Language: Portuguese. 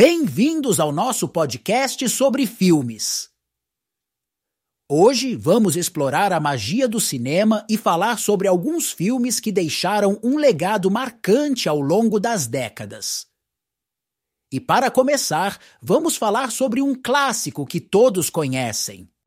Bem-vindos ao nosso podcast sobre filmes. Hoje vamos explorar a magia do cinema e falar sobre alguns filmes que deixaram um legado marcante ao longo das décadas. E para começar, vamos falar sobre um clássico que todos conhecem: